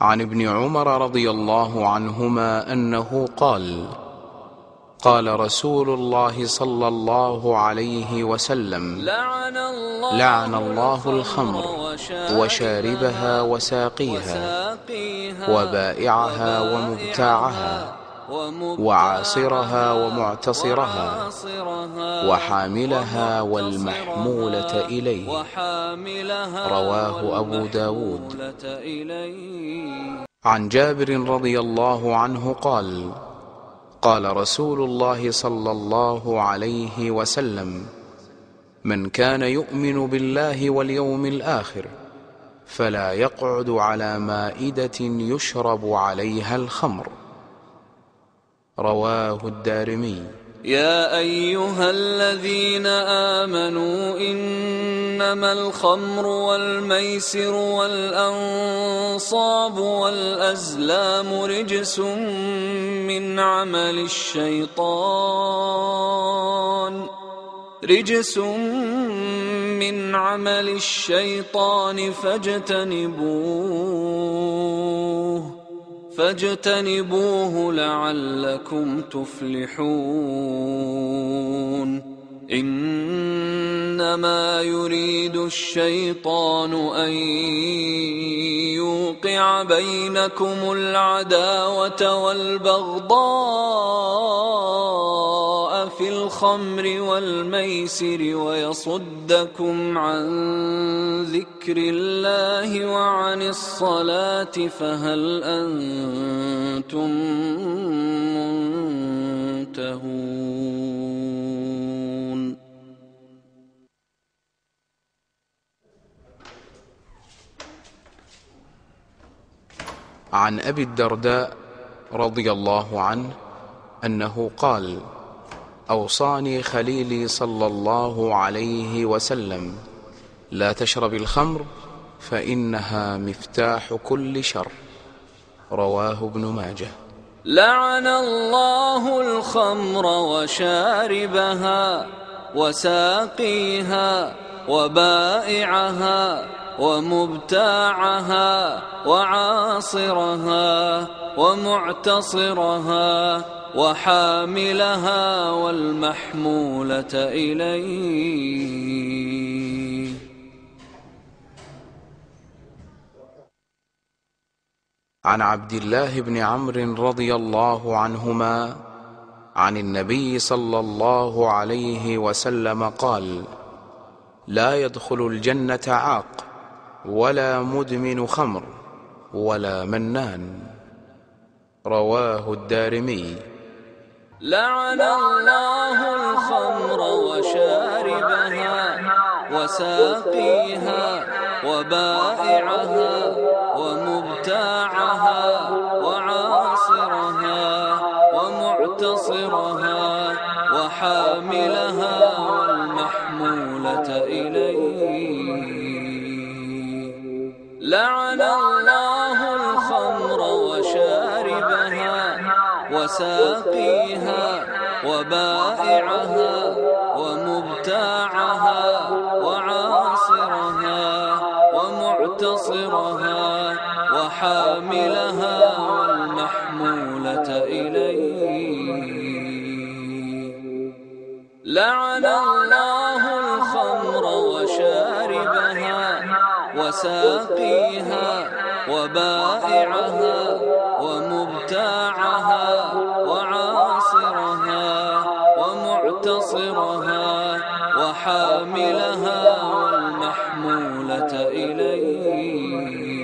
عن ابن عمر رضي الله عنهما أنه قال قال رسول الله صلى الله عليه وسلم لعن الله, لعن الله الخمر وشاربها وساقيها وبائعها ومبتاعها. وعاصرها ومعتصرها وحاملها والمحمولة إليه. رواه أبو داود. عن جابر رضي الله عنه قال قال رسول الله صلى الله عليه وسلم من كان يؤمن بالله واليوم الآخر فلا يقعد على مائدة يشرب عليها الخمر. رواه الدارمي. يا أيها الذين آمنوا إنما الخمر والميسر والأنصاب والأزلام رجس من عمل الشيطان. رجس من عمل الشيطان فاجتنبوه. فاجتنبوه لعلكم تفلحون. إنما يريد الشيطان أن يوقع بينكم العداوة والبغضاء. الخمر والميسر ويصدكم عن ذكر الله وعن الصلاة فهل أنتم منتهون؟ عن أبي الدرداء رضي الله عنه أنه قال أوصاني خليلي صلى الله عليه وسلم لا تشرب الخمر فإنها مفتاح كل شر. رواه ابن ماجه. لعن الله الخمر وشاربها وساقيها وبائعها ومبتاعها وعاصرها ومعتصرها. وحاملها والمحمولة إليه. عن عبد الله بن عمرو رضي الله عنهما عن النبي صلى الله عليه وسلم قال لا يدخل الجنة عاق ولا مدمن خمر ولا منان. رواه الدارمي. لعن الله الخمر وشاربها وساقيها وبائعها ومبتاعها وعاصرها ومعتصرها وحاملها والمحمولة إليه. لعن الله الخمر وشاربها وساقيها وبائعها ومبتاعها وعاصرها ومعتصرها وحاملها والمحمولة إليه لعن الله الخمر وشاربها وساقيها وبائعها حاملها والمحمولة إليه.